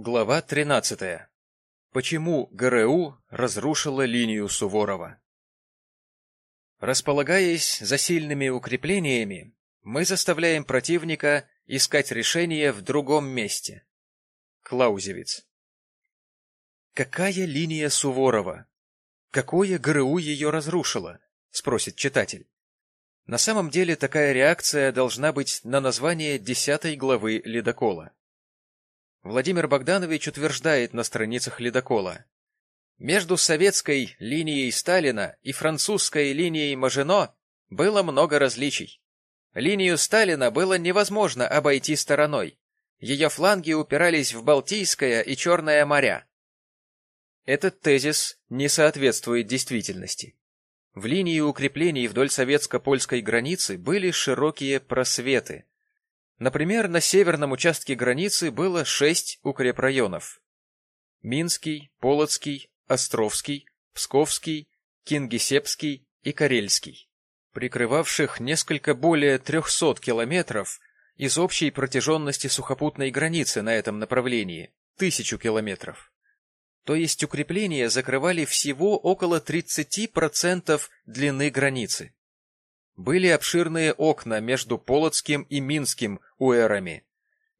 Глава 13. Почему ГРУ разрушила линию Суворова? Располагаясь за сильными укреплениями, мы заставляем противника искать решение в другом месте. Клаузевиц. Какая линия Суворова? Какое ГРУ ее разрушило? Спросит читатель. На самом деле такая реакция должна быть на название десятой главы «Ледокола». Владимир Богданович утверждает на страницах «Ледокола». Между советской линией Сталина и французской линией Мажино было много различий. Линию Сталина было невозможно обойти стороной. Ее фланги упирались в Балтийское и Черное моря. Этот тезис не соответствует действительности. В линии укреплений вдоль советско-польской границы были широкие просветы. Например, на северном участке границы было шесть укрепрайонов. Минский, Полоцкий, Островский, Псковский, Кингисеппский и Карельский, прикрывавших несколько более 300 километров из общей протяженности сухопутной границы на этом направлении – тысячу километров то есть укрепления закрывали всего около 30% длины границы. Были обширные окна между Полоцким и Минским уэрами,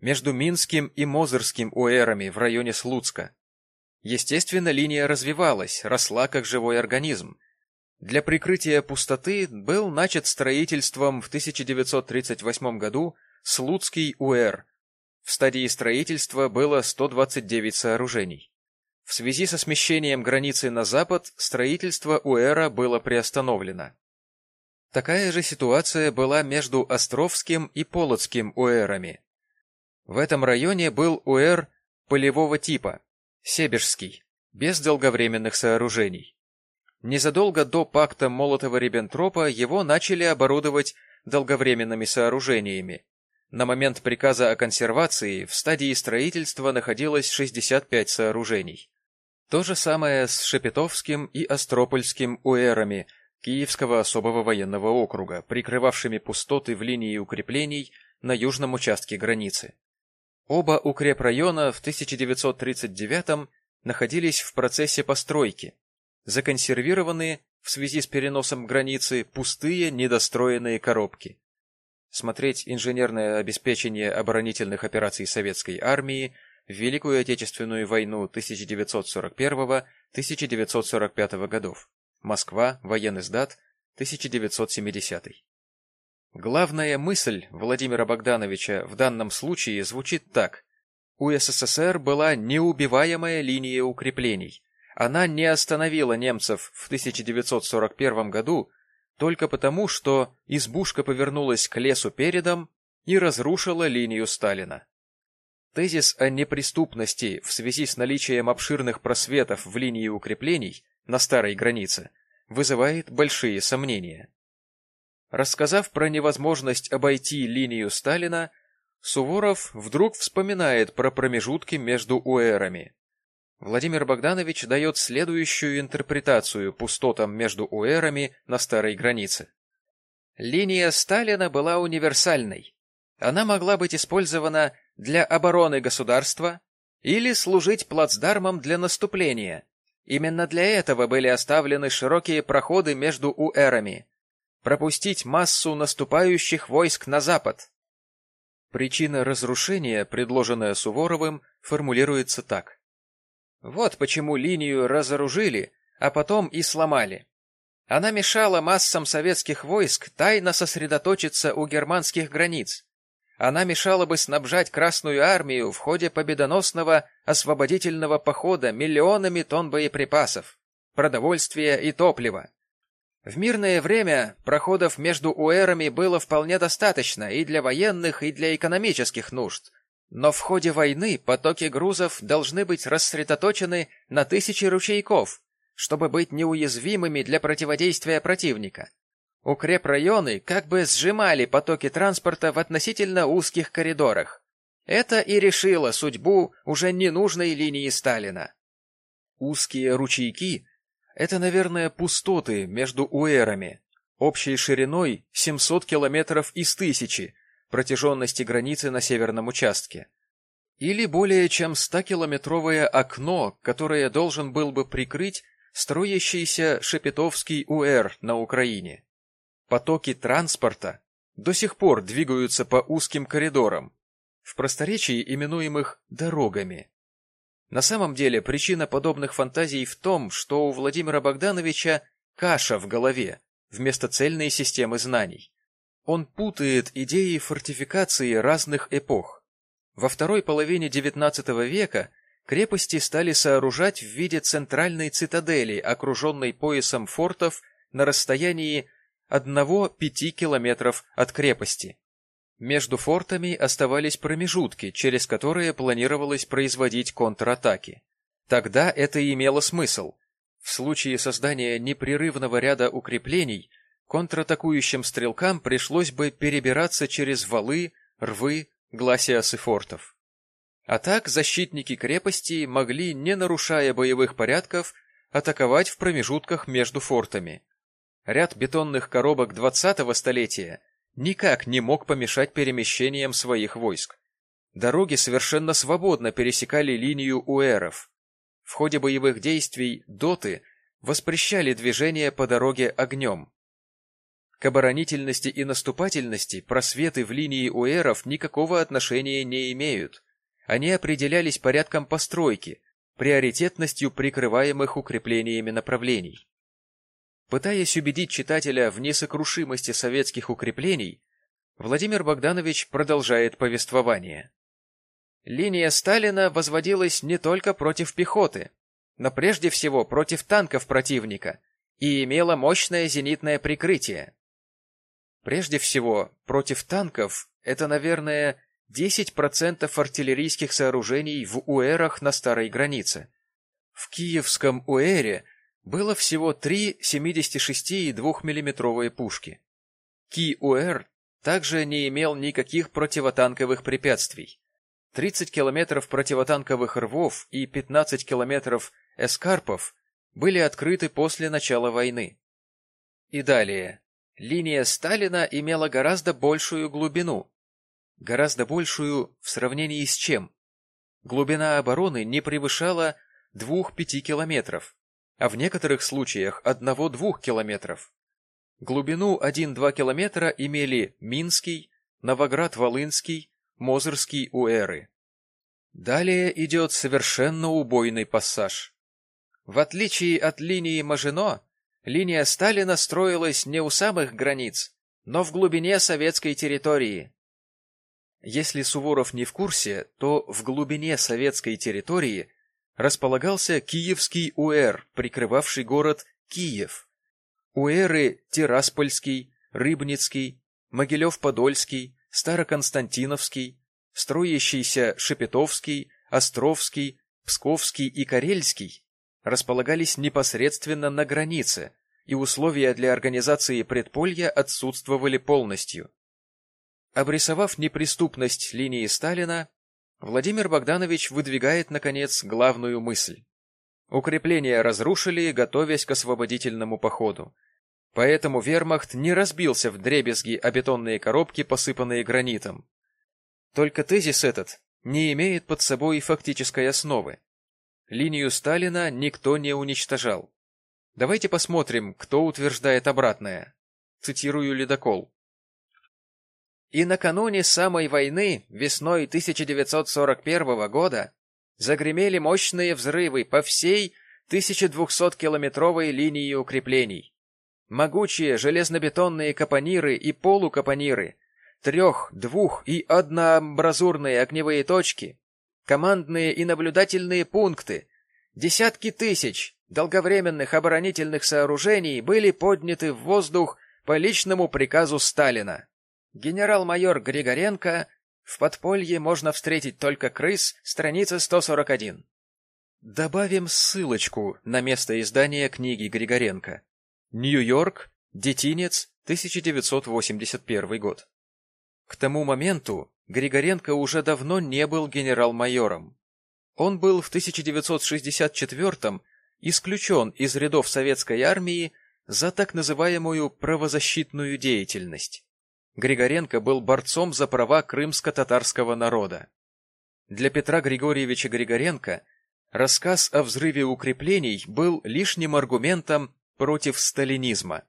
между Минским и Мозырским уэрами в районе Слуцка. Естественно, линия развивалась, росла как живой организм. Для прикрытия пустоты был начат строительством в 1938 году Слуцкий УЭР. В стадии строительства было 129 сооружений. В связи со смещением границы на запад строительство УЭРа было приостановлено. Такая же ситуация была между Островским и Полоцким УЭРами. В этом районе был УЭР полевого типа, Себежский, без долговременных сооружений. Незадолго до пакта Молотова-Риббентропа его начали оборудовать долговременными сооружениями. На момент приказа о консервации в стадии строительства находилось 65 сооружений. То же самое с Шепетовским и Остропольским уэрами Киевского особого военного округа, прикрывавшими пустоты в линии укреплений на южном участке границы. Оба укрепрайона в 1939 находились в процессе постройки, законсервированные в связи с переносом границы пустые недостроенные коробки. Смотреть инженерное обеспечение оборонительных операций советской армии в Великую Отечественную войну 1941-1945 годов. Москва, военный сдат, 1970. Главная мысль Владимира Богдановича в данном случае звучит так. У СССР была неубиваемая линия укреплений. Она не остановила немцев в 1941 году только потому, что избушка повернулась к лесу передом и разрушила линию Сталина. Тезис о неприступности в связи с наличием обширных просветов в линии укреплений на старой границе вызывает большие сомнения. Рассказав про невозможность обойти линию Сталина, Суворов вдруг вспоминает про промежутки между уэрами. Владимир Богданович дает следующую интерпретацию пустотам между уэрами на старой границе. Линия Сталина была универсальной. Она могла быть использована для обороны государства или служить плацдармом для наступления. Именно для этого были оставлены широкие проходы между уэрами. Пропустить массу наступающих войск на запад. Причина разрушения, предложенная Суворовым, формулируется так. Вот почему линию разоружили, а потом и сломали. Она мешала массам советских войск тайно сосредоточиться у германских границ, она мешала бы снабжать Красную армию в ходе победоносного освободительного похода миллионами тонн боеприпасов, продовольствия и топлива. В мирное время проходов между уэрами было вполне достаточно и для военных, и для экономических нужд. Но в ходе войны потоки грузов должны быть рассредоточены на тысячи ручейков, чтобы быть неуязвимыми для противодействия противника. Укрепрайоны как бы сжимали потоки транспорта в относительно узких коридорах. Это и решило судьбу уже ненужной линии Сталина. Узкие ручейки — это, наверное, пустоты между уэрами, общей шириной 700 километров из тысячи, протяженности границы на северном участке. или более чем 100-километровое окно, которое должен был бы прикрыть строящийся Шепетовский УР на Украине. Потоки транспорта до сих пор двигаются по узким коридорам, в просторечии именуемых «дорогами». На самом деле причина подобных фантазий в том, что у Владимира Богдановича каша в голове вместо цельной системы знаний. Он путает идеи фортификации разных эпох. Во второй половине XIX века крепости стали сооружать в виде центральной цитадели, окруженной поясом фортов на расстоянии 1-5 километров от крепости. Между фортами оставались промежутки, через которые планировалось производить контратаки. Тогда это имело смысл. В случае создания непрерывного ряда укреплений контратакующим стрелкам пришлось бы перебираться через валы, рвы, гласиасы фортов. А так защитники крепости могли, не нарушая боевых порядков, атаковать в промежутках между фортами. Ряд бетонных коробок 20-го столетия никак не мог помешать перемещениям своих войск. Дороги совершенно свободно пересекали линию уэров. В ходе боевых действий доты воспрещали движение по дороге огнем. К оборонительности и наступательности просветы в линии уэров никакого отношения не имеют. Они определялись порядком постройки, приоритетностью прикрываемых укреплениями направлений. Пытаясь убедить читателя в несокрушимости советских укреплений, Владимир Богданович продолжает повествование. Линия Сталина возводилась не только против пехоты, но прежде всего против танков противника и имела мощное зенитное прикрытие. Прежде всего, против танков это, наверное, 10% артиллерийских сооружений в УЭРах на старой границе. В Киевском УЭРе было всего три 76 и 2 миллиметровые пушки. Ки-УР также не имел никаких противотанковых препятствий. 30 километров противотанковых рвов и 15 километров эскарпов были открыты после начала войны. И далее. Линия Сталина имела гораздо большую глубину. Гораздо большую в сравнении с чем? Глубина обороны не превышала 2-5 километров а в некоторых случаях одного-двух километров. Глубину 1-2 километра имели Минский, Новоград-Волынский, Мозырский уэры. Далее идет совершенно убойный пассаж. В отличие от линии Мажино, линия Сталина строилась не у самых границ, но в глубине советской территории. Если Суворов не в курсе, то в глубине советской территории располагался Киевский УЭР, прикрывавший город Киев. УЭРы Тираспольский, Рыбницкий, Могилев-Подольский, Староконстантиновский, строящийся Шепетовский, Островский, Псковский и Карельский располагались непосредственно на границе, и условия для организации предполья отсутствовали полностью. Обрисовав неприступность линии Сталина, Владимир Богданович выдвигает, наконец, главную мысль. Укрепления разрушили, готовясь к освободительному походу. Поэтому вермахт не разбился в дребезги о бетонные коробки, посыпанные гранитом. Только тезис этот не имеет под собой фактической основы. Линию Сталина никто не уничтожал. Давайте посмотрим, кто утверждает обратное. Цитирую ледокол. И накануне самой войны, весной 1941 года, загремели мощные взрывы по всей 1200-километровой линии укреплений. Могучие железнобетонные капониры и полукапониры, трех-, двух- и одноамбразурные огневые точки, командные и наблюдательные пункты, десятки тысяч долговременных оборонительных сооружений были подняты в воздух по личному приказу Сталина. Генерал-майор Григоренко «В подполье можно встретить только крыс», страница 141. Добавим ссылочку на место издания книги Григоренко. Нью-Йорк, Детинец, 1981 год. К тому моменту Григоренко уже давно не был генерал-майором. Он был в 1964 исключен из рядов советской армии за так называемую правозащитную деятельность. Григоренко был борцом за права крымско-татарского народа. Для Петра Григорьевича Григоренко рассказ о взрыве укреплений был лишним аргументом против сталинизма.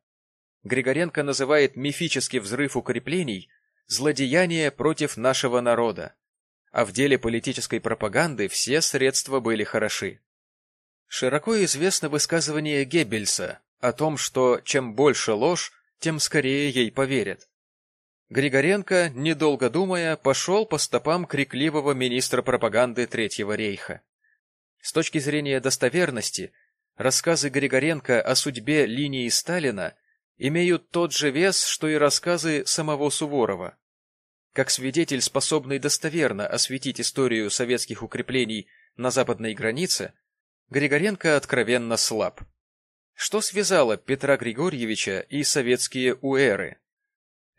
Григоренко называет мифический взрыв укреплений злодеяние против нашего народа, а в деле политической пропаганды все средства были хороши. Широко известно высказывание Геббельса о том, что чем больше ложь, тем скорее ей поверят. Григоренко, недолго думая, пошел по стопам крикливого министра пропаганды Третьего рейха. С точки зрения достоверности, рассказы Григоренко о судьбе линии Сталина имеют тот же вес, что и рассказы самого Суворова. Как свидетель, способный достоверно осветить историю советских укреплений на западной границе, Григоренко откровенно слаб. Что связало Петра Григорьевича и советские УЭРы?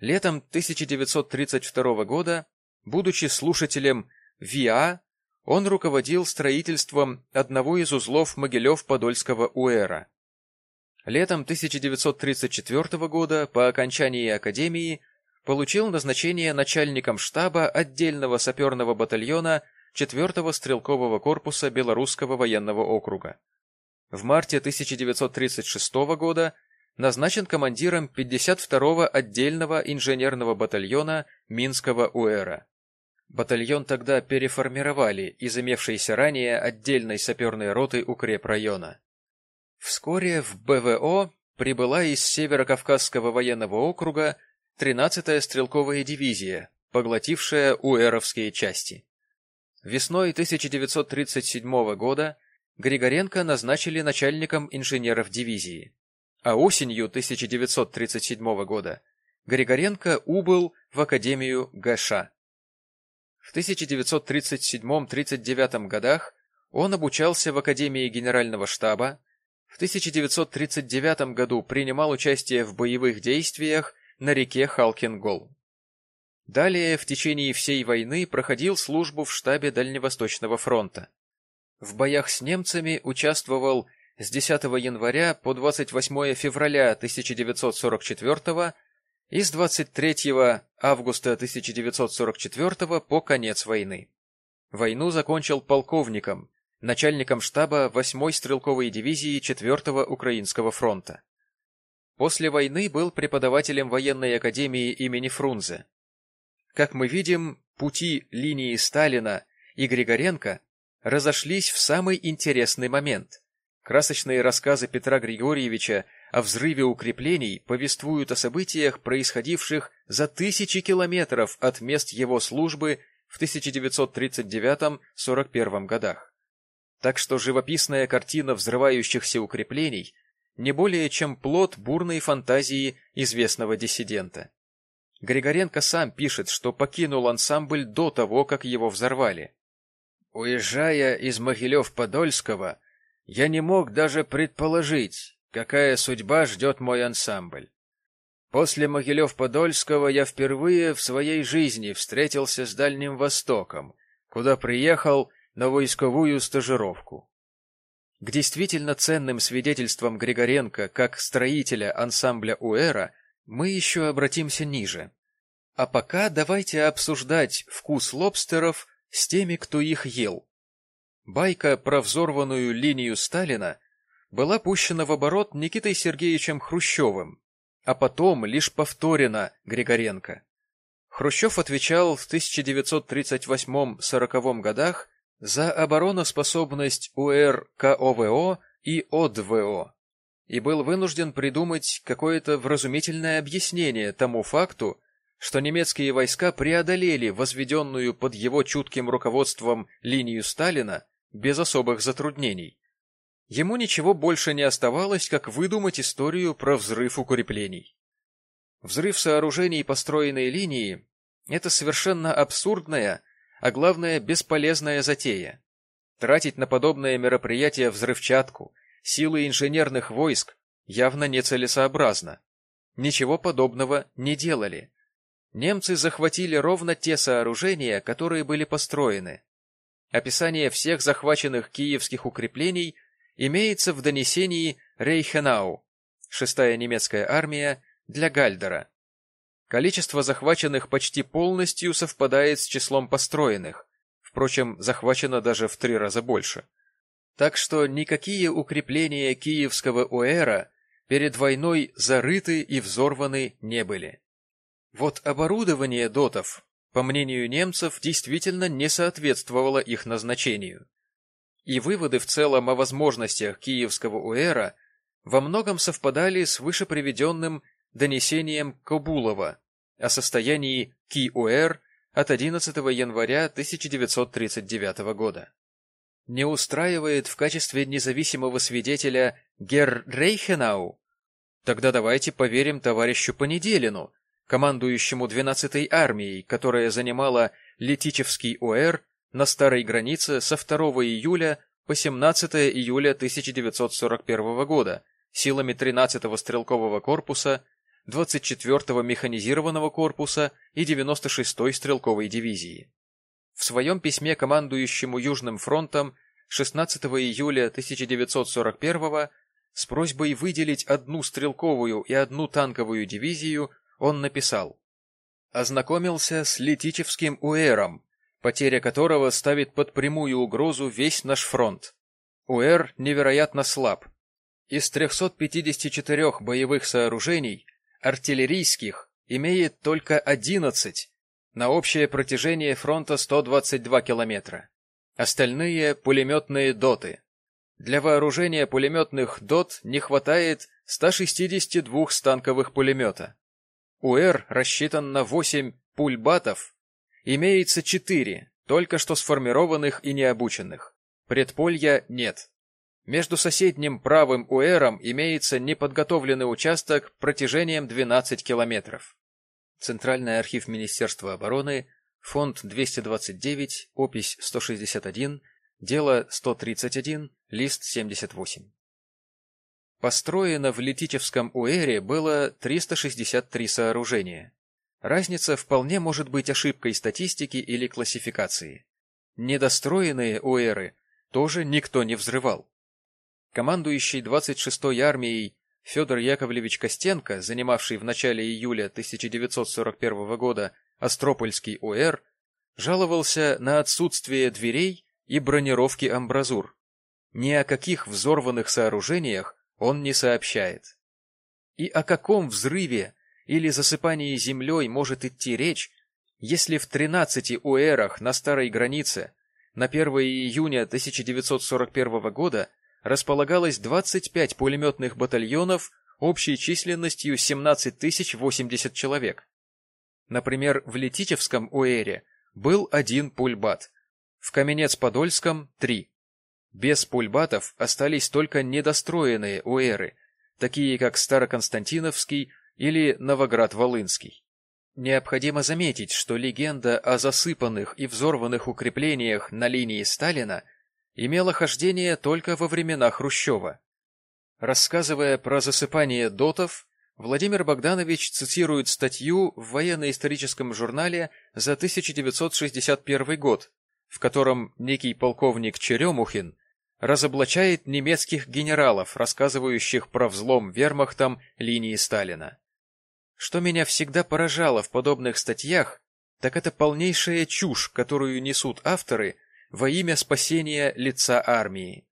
Летом 1932 года, будучи слушателем ВИА, он руководил строительством одного из узлов Могилев-Подольского УЭРа. Летом 1934 года, по окончании Академии, получил назначение начальником штаба отдельного саперного батальона 4-го стрелкового корпуса Белорусского военного округа. В марте 1936 года назначен командиром 52-го отдельного инженерного батальона Минского УЭРа. Батальон тогда переформировали из имевшейся ранее отдельной саперной роты укрепрайона. Вскоре в БВО прибыла из Северокавказского военного округа 13-я стрелковая дивизия, поглотившая уэровские части. Весной 1937 года Григоренко назначили начальником инженеров дивизии, а осенью 1937 года Григоренко убыл в Академию ГШ. В 1937-39 годах он обучался в Академии Генерального штаба, в 1939 году принимал участие в боевых действиях на реке Халкингол. Далее в течение всей войны проходил службу в штабе Дальневосточного фронта. В боях с немцами участвовал с 10 января по 28 февраля 1944 и с 23 августа 1944 по конец войны. Войну закончил полковником, начальником штаба 8-й стрелковой дивизии 4-го Украинского фронта. После войны был преподавателем военной академии имени Фрунзе. Как мы видим, пути линии Сталина и Григоренко разошлись в самый интересный момент. Красочные рассказы Петра Григорьевича о взрыве укреплений повествуют о событиях, происходивших за тысячи километров от мест его службы в 1939-41 годах. Так что живописная картина взрывающихся укреплений не более чем плод бурной фантазии известного диссидента. Григоренко сам пишет, что покинул ансамбль до того, как его взорвали. «Уезжая из Могилев-Подольского, я не мог даже предположить, какая судьба ждет мой ансамбль. После Могилев-Подольского я впервые в своей жизни встретился с Дальним Востоком, куда приехал на войсковую стажировку. К действительно ценным свидетельствам Григоренко как строителя ансамбля Уэра мы еще обратимся ниже. А пока давайте обсуждать вкус лобстеров с теми, кто их ел. Байка про взорванную линию Сталина была пущена в оборот Никитой Сергеевичем Хрущевым, а потом лишь повторена Григоренко. Хрущев отвечал в 1938-40 годах за обороноспособность УРКОВО и ОДВО и был вынужден придумать какое-то вразумительное объяснение тому факту, что немецкие войска преодолели возведенную под его чутким руководством линию Сталина без особых затруднений. Ему ничего больше не оставалось, как выдумать историю про взрыв укреплений. Взрыв сооружений построенной линии – это совершенно абсурдная, а главное бесполезная затея. Тратить на подобное мероприятие взрывчатку, силы инженерных войск явно нецелесообразно. Ничего подобного не делали. Немцы захватили ровно те сооружения, которые были построены. Описание всех захваченных киевских укреплений имеется в донесении Рейхенау, шестая немецкая армия, для Гальдера. Количество захваченных почти полностью совпадает с числом построенных, впрочем, захвачено даже в три раза больше. Так что никакие укрепления киевского УЭРа перед войной зарыты и взорваны не были. Вот оборудование дотов, по мнению немцев, действительно не соответствовало их назначению. И выводы в целом о возможностях киевского УЭРа во многом совпадали с вышеприведенным донесением Кобулова о состоянии КИУР от 11 января 1939 года. Не устраивает в качестве независимого свидетеля Герр Рейхенау? Тогда давайте поверим товарищу Понеделину, командующему 12-й армией, которая занимала Летичевский ОР на старой границе со 2 июля по 17 июля 1941 года силами 13-го стрелкового корпуса 24-го механизированного корпуса и 96-й стрелковой дивизии. В своем письме командующему Южным фронтом 16 июля 1941 с просьбой выделить одну стрелковую и одну танковую дивизию он написал «Ознакомился с Летичевским УЭРом, потеря которого ставит под прямую угрозу весь наш фронт. УЭР невероятно слаб. Из 354 боевых сооружений артиллерийских имеет только 11 на общее протяжение фронта 122 километра. Остальные – пулеметные доты. Для вооружения пулеметных дот не хватает 162 станковых пулемета. УР рассчитан на 8 пульбатов, имеется 4, только что сформированных и необученных. Предполья нет. Между соседним правым УЭРом имеется неподготовленный участок протяжением 12 километров. Центральный архив Министерства обороны, фонд 229, опись 161, дело 131, лист 78. Построено в Летичевском УЭРе было 363 сооружения. Разница вполне может быть ошибкой статистики или классификации. Недостроенные УЭРы тоже никто не взрывал. Командующий 26-й армией Федор Яковлевич Костенко, занимавший в начале июля 1941 года Остропольский УР, жаловался на отсутствие дверей и бронировки амбразур. Ни о каких взорванных сооружениях он не сообщает. И о каком взрыве или засыпании землей может идти речь, если в 13 УЭРах на старой границе на 1 июня 1941 года располагалось 25 пулеметных батальонов общей численностью 17 тысяч 80 человек. Например, в Летичевском УЭРе был один пульбат, в Каменец-Подольском – три. Без пульбатов остались только недостроенные УЭРы, такие как Староконстантиновский или Новоград-Волынский. Необходимо заметить, что легенда о засыпанных и взорванных укреплениях на линии Сталина – имело хождение только во времена Хрущева. Рассказывая про засыпание дотов, Владимир Богданович цитирует статью в военно-историческом журнале за 1961 год, в котором некий полковник Черемухин разоблачает немецких генералов, рассказывающих про взлом вермахтом линии Сталина. Что меня всегда поражало в подобных статьях, так это полнейшая чушь, которую несут авторы – во имя спасения лица армии.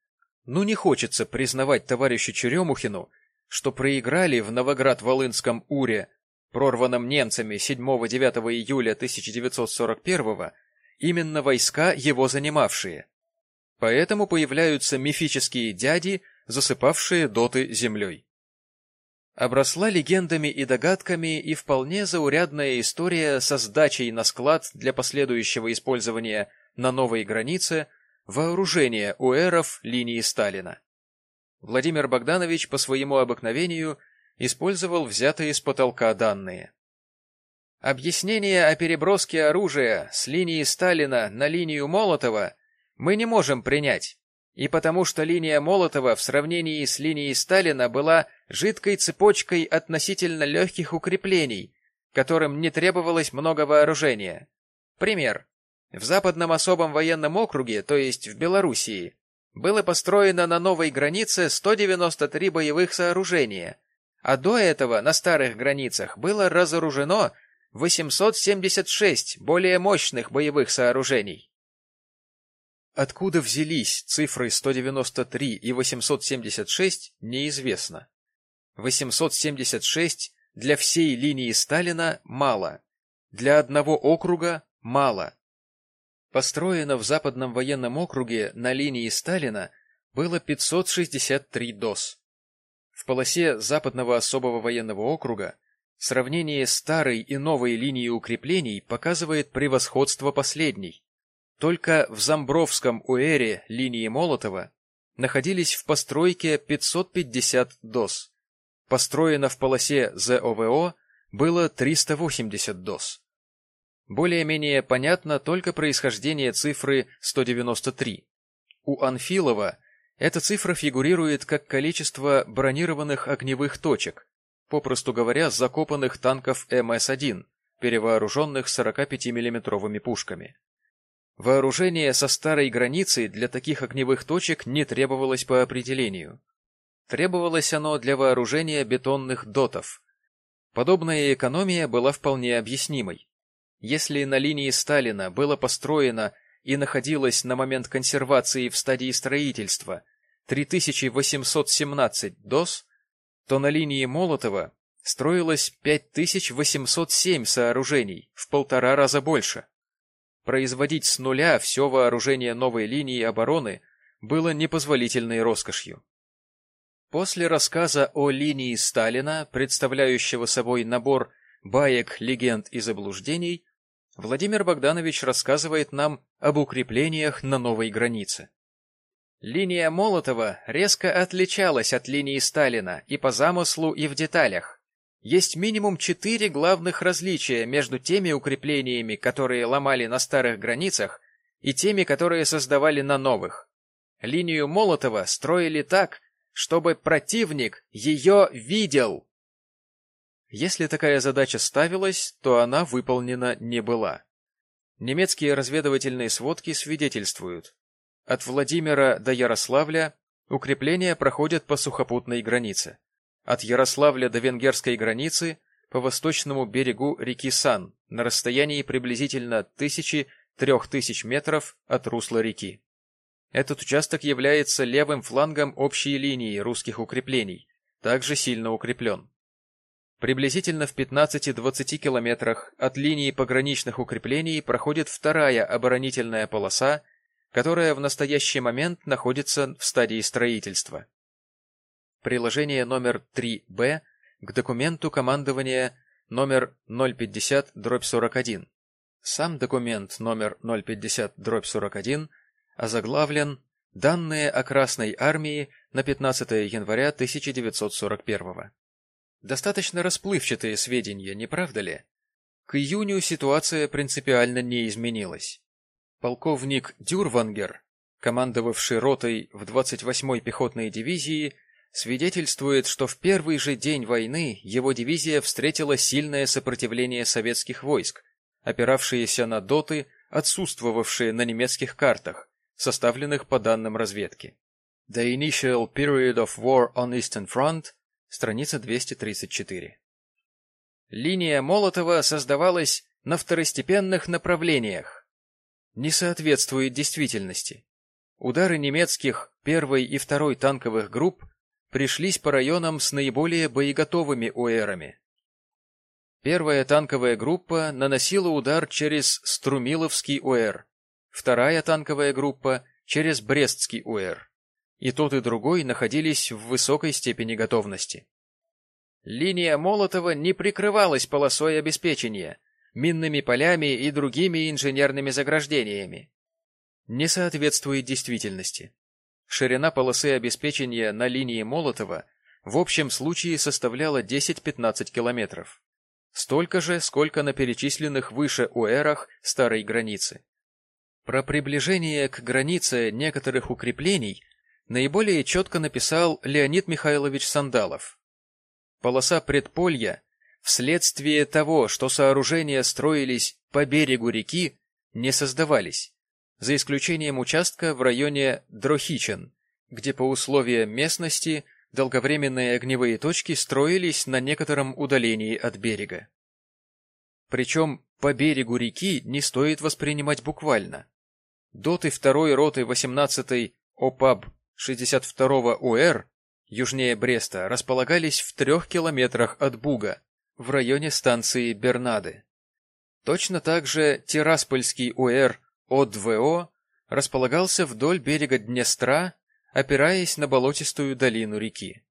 Ну не хочется признавать товарищу Черемухину, что проиграли в Новоград-Волынском Уре, прорванном немцами 7-9 июля 1941 именно войска, его занимавшие. Поэтому появляются мифические дяди, засыпавшие доты землей. Обросла легендами и догадками и вполне заурядная история со сдачей на склад для последующего использования на новой границе вооружение уэров линии Сталина. Владимир Богданович по своему обыкновению использовал взятые с потолка данные. Объяснение о переброске оружия с линии Сталина на линию Молотова мы не можем принять, и потому что линия Молотова в сравнении с линией Сталина была жидкой цепочкой относительно легких укреплений, которым не требовалось много вооружения. Пример. В Западном особом военном округе, то есть в Белоруссии, было построено на новой границе 193 боевых сооружения, а до этого на старых границах было разоружено 876 более мощных боевых сооружений. Откуда взялись цифры 193 и 876, неизвестно. 876 для всей линии Сталина мало, для одного округа мало. Построено в Западном военном округе на линии Сталина было 563 ДОС. В полосе Западного особого военного округа сравнение старой и новой линии укреплений показывает превосходство последней. Только в Замбровском УЭРе линии Молотова находились в постройке 550 ДОС. Построено в полосе ЗОВО было 380 ДОС. Более-менее понятно только происхождение цифры 193. У Анфилова эта цифра фигурирует как количество бронированных огневых точек, попросту говоря, закопанных танков МС-1, перевооруженных 45 миллиметровыми пушками. Вооружение со старой границей для таких огневых точек не требовалось по определению. Требовалось оно для вооружения бетонных дотов. Подобная экономия была вполне объяснимой. Если на линии Сталина было построено и находилось на момент консервации в стадии строительства 3817 ДОС, то на линии Молотова строилось 5807 сооружений, в полтора раза больше. Производить с нуля все вооружение новой линии обороны было непозволительной роскошью. После рассказа о линии Сталина, представляющего собой набор баек, легенд и заблуждений, Владимир Богданович рассказывает нам об укреплениях на новой границе. Линия Молотова резко отличалась от линии Сталина и по замыслу, и в деталях. Есть минимум четыре главных различия между теми укреплениями, которые ломали на старых границах, и теми, которые создавали на новых. Линию Молотова строили так, чтобы противник ее видел. Если такая задача ставилась, то она выполнена не была. Немецкие разведывательные сводки свидетельствуют. От Владимира до Ярославля укрепления проходят по сухопутной границе от Ярославля до венгерской границы по восточному берегу реки Сан на расстоянии приблизительно 1000-3000 метров от русла реки. Этот участок является левым флангом общей линии русских укреплений, также сильно укреплен. Приблизительно в 15-20 километрах от линии пограничных укреплений проходит вторая оборонительная полоса, которая в настоящий момент находится в стадии строительства. Приложение номер 3Б к документу командования номер 050-41. Сам документ номер 050-41 озаглавлен «Данные о Красной Армии на 15 января 1941 Достаточно расплывчатые сведения, не правда ли? К июню ситуация принципиально не изменилась. Полковник Дюрвангер, командовавший ротой в 28-й пехотной дивизии, свидетельствует, что в первый же день войны его дивизия встретила сильное сопротивление советских войск, опиравшиеся на доты, отсутствовавшие на немецких картах, составленных по данным разведки. The Initial Period of War on Eastern Front, страница 234. Линия Молотова создавалась на второстепенных направлениях. Не соответствует действительности. Удары немецких первой и второй танковых групп пришлись по районам с наиболее боеготовыми УЭРами. Первая танковая группа наносила удар через Струмиловский УЭР, вторая танковая группа — через Брестский УЭР. И тот, и другой находились в высокой степени готовности. Линия Молотова не прикрывалась полосой обеспечения, минными полями и другими инженерными заграждениями. Не соответствует действительности. Ширина полосы обеспечения на линии Молотова в общем случае составляла 10-15 километров. Столько же, сколько на перечисленных выше УЭРах старой границы. Про приближение к границе некоторых укреплений наиболее четко написал Леонид Михайлович Сандалов. Полоса предполья вследствие того, что сооружения строились по берегу реки, не создавались за исключением участка в районе Дрохичен, где по условиям местности долговременные огневые точки строились на некотором удалении от берега. Причем по берегу реки не стоит воспринимать буквально. доты второй роты 18-й ОПАБ 62-го УР южнее Бреста располагались в трех километрах от Буга, в районе станции Бернады. Точно так же Тираспольский УР ОДВО располагался вдоль берега Днестра, опираясь на болотистую долину реки.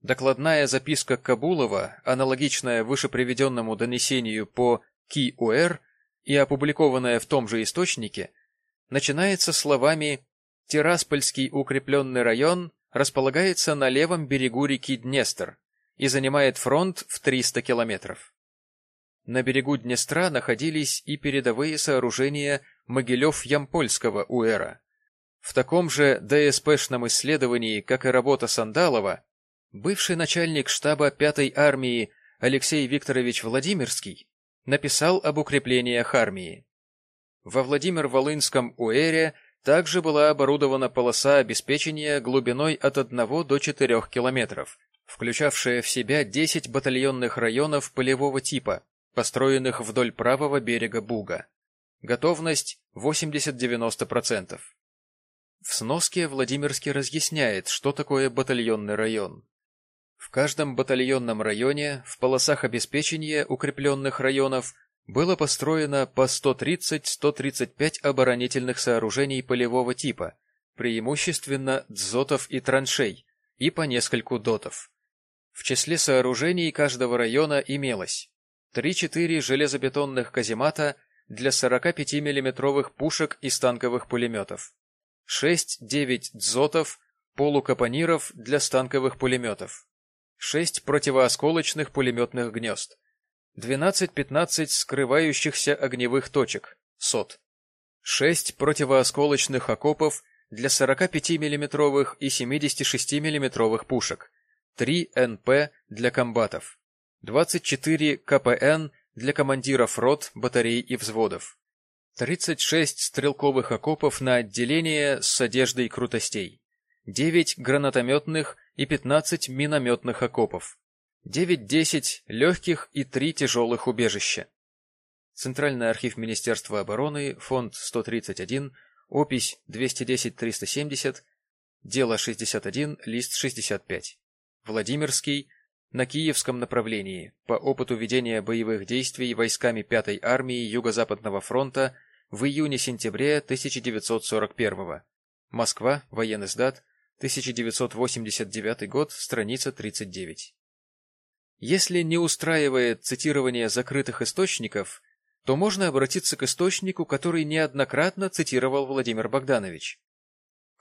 Докладная записка Кабулова, аналогичная вышеприведенному донесению по КИУР и опубликованная в том же источнике, начинается словами «Тираспольский укрепленный район располагается на левом берегу реки Днестр и занимает фронт в 300 километров». На берегу Днестра находились и передовые сооружения Могилев-Ямпольского УЭРа. В таком же ДСПшном исследовании, как и работа Сандалова, бывший начальник штаба 5-й армии Алексей Викторович Владимирский написал об укреплениях армии. Во Владимир-Волынском УЭРе также была оборудована полоса обеспечения глубиной от 1 до 4 километров, включавшая в себя 10 батальонных районов полевого типа, построенных вдоль правого берега Буга. Готовность 80-90%. В сноске Владимирский разъясняет, что такое батальонный район. В каждом батальонном районе в полосах обеспечения укрепленных районов было построено по 130-135 оборонительных сооружений полевого типа, преимущественно дзотов и траншей, и по нескольку дотов. В числе сооружений каждого района имелось 3-4 железобетонных каземата для 45 миллиметровых пушек и станковых пулеметов, 6-9 дзотов, полукапониров для станковых пулеметов, 6 противоосколочных пулеметных гнезд, 12-15 скрывающихся огневых точек, сот, 6 противоосколочных окопов для 45 миллиметровых и 76 миллиметровых пушек, 3 НП для комбатов, 24 КПН для командиров рот, батарей и взводов, 36 стрелковых окопов на отделение с одеждой крутостей, 9 гранатометных и 15 минометных окопов, 9-10 легких и 3 тяжелых убежища. Центральный архив Министерства обороны, фонд 131, опись 210-370, дело 61, лист 65. Владимирский, на Киевском направлении по опыту ведения боевых действий войсками 5-й армии Юго-Западного фронта в июне-сентябре 1941 Москва, военный сдат, 1989 год, страница 39. Если не устраивает цитирование закрытых источников, то можно обратиться к источнику, который неоднократно цитировал Владимир Богданович.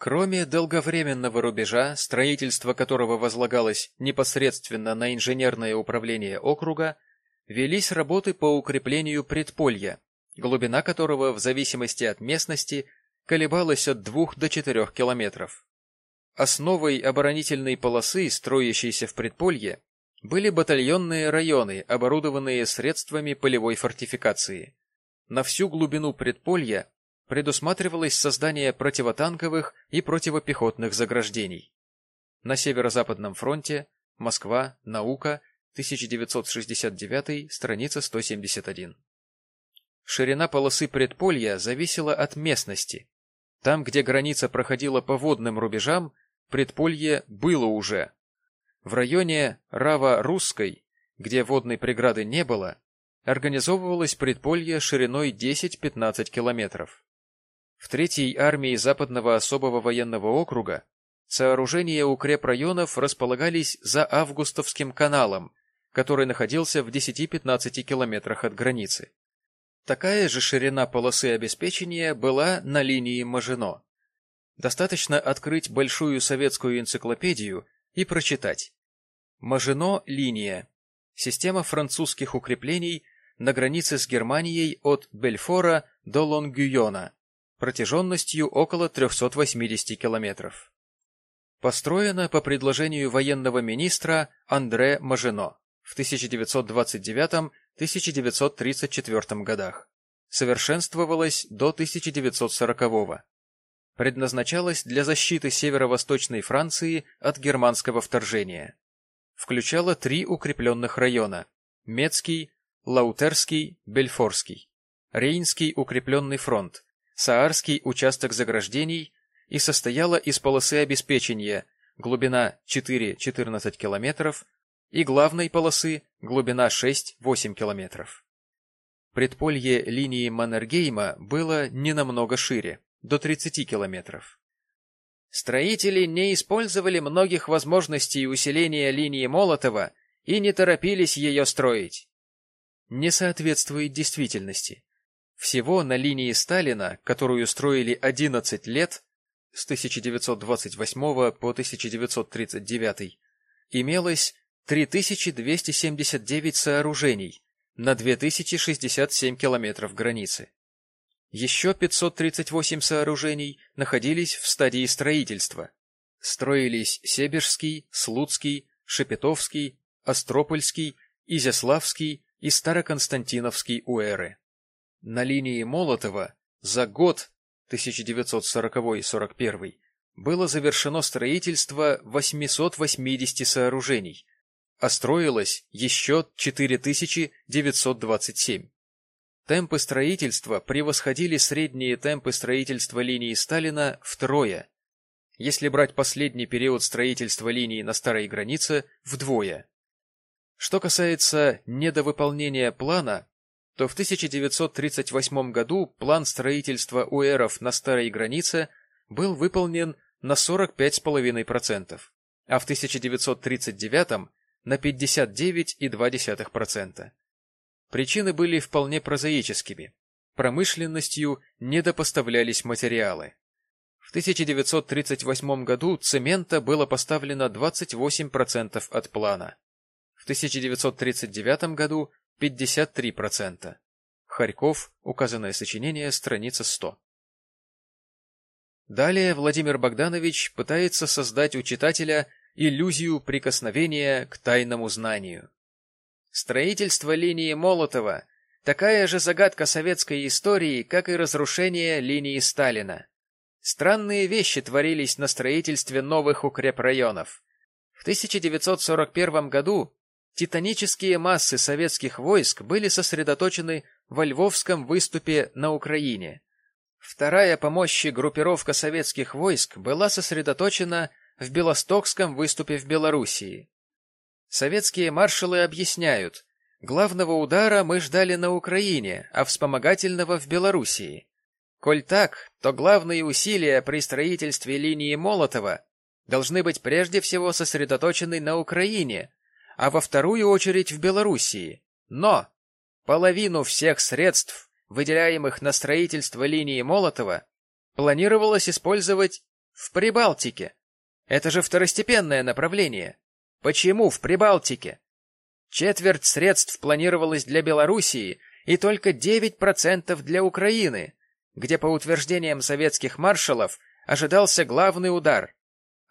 Кроме долговременного рубежа, строительство которого возлагалось непосредственно на инженерное управление округа, велись работы по укреплению предполья, глубина которого в зависимости от местности колебалась от 2 до 4 километров. Основой оборонительной полосы, строящейся в предполье, были батальонные районы, оборудованные средствами полевой фортификации. На всю глубину предполья предусматривалось создание противотанковых и противопехотных заграждений. На Северо-Западном фронте Москва, Наука, 1969, страница 171. Ширина полосы предполья зависела от местности. Там, где граница проходила по водным рубежам, предполье было уже. В районе Рава-Русской, где водной преграды не было, организовывалось предполье шириной 10-15 километров. В Третьей армии Западного особого военного округа сооружения укрепрайонов располагались за Августовским каналом, который находился в 10-15 километрах от границы. Такая же ширина полосы обеспечения была на линии Мажино. Достаточно открыть большую советскую энциклопедию и прочитать. Мажино линия. Система французских укреплений на границе с Германией от Бельфора до Лонгюйона протяженностью около 380 километров. Построена по предложению военного министра Андре Мажино в 1929-1934 годах. Совершенствовалась до 1940 -го. Предназначалась для защиты северо-восточной Франции от германского вторжения. Включала три укрепленных района – Мецкий, Лаутерский, Бельфорский, Рейнский укрепленный фронт – Саарский участок заграждений и состояла из полосы обеспечения глубина 4-14 км и главной полосы глубина 6-8 км. Предполье линии Маннергейма было не намного шире, до 30 километров. Строители не использовали многих возможностей усиления линии Молотова и не торопились ее строить. Не соответствует действительности. Всего на линии Сталина, которую строили 11 лет, с 1928 по 1939, имелось 3279 сооружений на 2067 километров границы. Еще 538 сооружений находились в стадии строительства. Строились Себежский, Слуцкий, Шепетовский, Остропольский, Изяславский и Староконстантиновский уэры. На линии Молотова за год 1940-41 было завершено строительство 880 сооружений, а строилось еще 4927. Темпы строительства превосходили средние темпы строительства линии Сталина втрое, если брать последний период строительства линии на старой границе вдвое. Что касается недовыполнения плана, то в 1938 году план строительства УЭРов на старой границе был выполнен на 45,5%, а в 1939 на 59,2%. Причины были вполне прозаическими. Промышленностью недопоставлялись материалы. В 1938 году цемента было поставлено 28% от плана. В 1939 году 53%. Харьков, указанное сочинение, страница 100. Далее Владимир Богданович пытается создать у читателя иллюзию прикосновения к тайному знанию. Строительство линии Молотова – такая же загадка советской истории, как и разрушение линии Сталина. Странные вещи творились на строительстве новых укрепрайонов. В 1941 году титанические массы советских войск были сосредоточены во Львовском выступе на Украине. Вторая по мощи группировка советских войск была сосредоточена в Белостокском выступе в Белоруссии. Советские маршалы объясняют, главного удара мы ждали на Украине, а вспомогательного в Белоруссии. Коль так, то главные усилия при строительстве линии Молотова должны быть прежде всего сосредоточены на Украине, а во вторую очередь в Белоруссии. Но половину всех средств, выделяемых на строительство линии Молотова, планировалось использовать в Прибалтике. Это же второстепенное направление. Почему в Прибалтике? Четверть средств планировалось для Белоруссии и только 9% для Украины, где, по утверждениям советских маршалов, ожидался главный удар.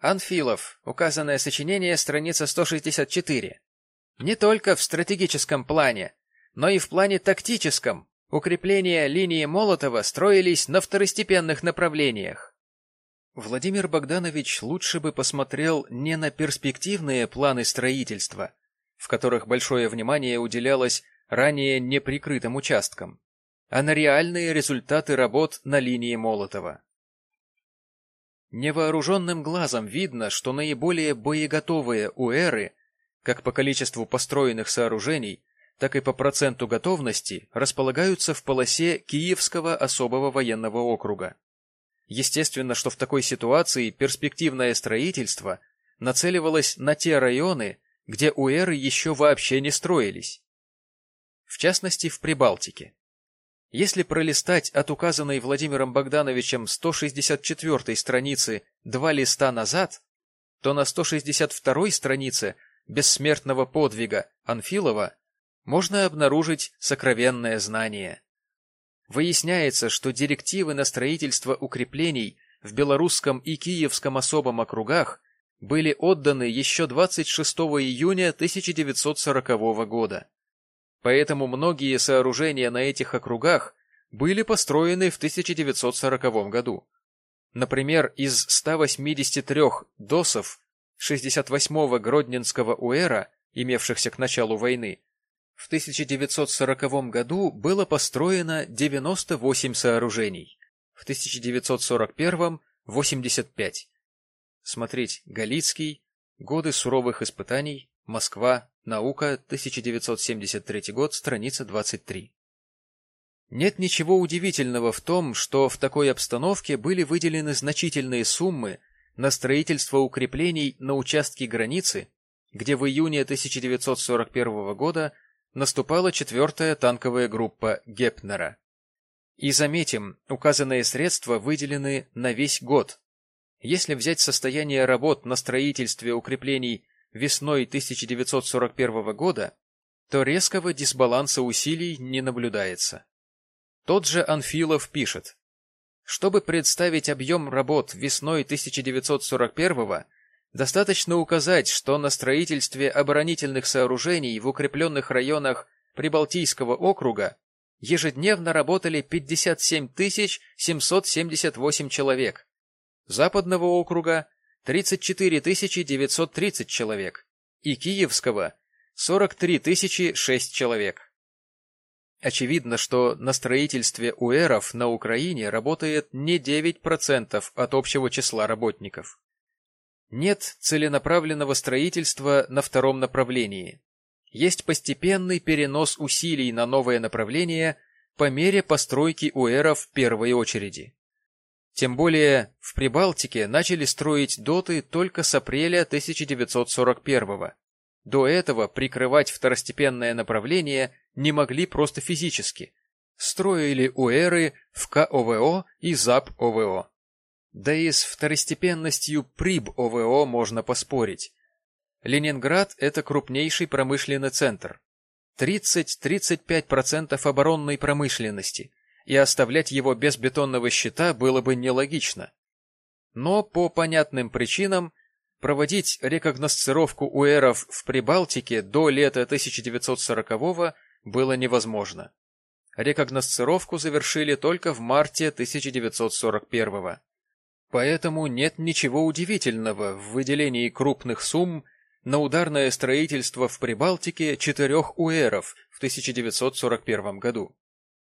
Анфилов, указанное сочинение, страница 164. Не только в стратегическом плане, но и в плане тактическом укрепления линии Молотова строились на второстепенных направлениях. Владимир Богданович лучше бы посмотрел не на перспективные планы строительства, в которых большое внимание уделялось ранее неприкрытым участкам, а на реальные результаты работ на линии Молотова. Невооруженным глазом видно, что наиболее боеготовые УЭРы, как по количеству построенных сооружений, так и по проценту готовности, располагаются в полосе Киевского особого военного округа. Естественно, что в такой ситуации перспективное строительство нацеливалось на те районы, где УЭРы еще вообще не строились. В частности, в Прибалтике. Если пролистать от указанной Владимиром Богдановичем 164 страницы два листа назад, то на 162 странице бессмертного подвига Анфилова можно обнаружить сокровенное знание. Выясняется, что директивы на строительство укреплений в белорусском и киевском особом округах были отданы еще 26 июня 1940 года. Поэтому многие сооружения на этих округах были построены в 1940 году. Например, из 183 досов 68-го Гродненского уэра, имевшихся к началу войны, в 1940 году было построено 98 сооружений. В в 1941 – 85. Смотреть Галицкий, Годы суровых испытаний, Москва, Наука, 1973 год, страница 23. Нет ничего удивительного в том, что в такой обстановке были выделены значительные суммы на строительство укреплений на участке границы, где в июне 1941 года наступала четвертая танковая группа Гепнера. И заметим, указанные средства выделены на весь год. Если взять состояние работ на строительстве укреплений весной 1941 года, то резкого дисбаланса усилий не наблюдается. Тот же Анфилов пишет, чтобы представить объем работ весной 1941 достаточно указать, что на строительстве оборонительных сооружений в укрепленных районах Прибалтийского округа ежедневно работали 57 778 человек, Западного округа 34 930 человек и Киевского 43 006 человек. Очевидно, что на строительстве УЭРов на Украине работает не 9% от общего числа работников. Нет целенаправленного строительства на втором направлении. Есть постепенный перенос усилий на новое направление по мере постройки УЭРов в первой очереди. Тем более в Прибалтике начали строить доты только с апреля 1941 -го. До этого прикрывать второстепенное направление не могли просто физически. Строили УЭРы в КОВО и ЗАП-ОВО. Да и с второстепенностью ПРИБ-ОВО можно поспорить. Ленинград – это крупнейший промышленный центр. 30-35% оборонной промышленности, и оставлять его без бетонного щита было бы нелогично. Но по понятным причинам проводить рекогносцировку УЭРов в Прибалтике до лета 1940-го было невозможно. Рекогносцировку завершили только в марте 1941-го. Поэтому нет ничего удивительного в выделении крупных сумм на ударное строительство в Прибалтике четырех УЭРов в 1941 году.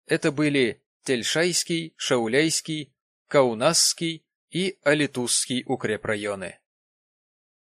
Это были Тельшайский, Шауляйский, Каунасский и Алитузский укрепрайоны.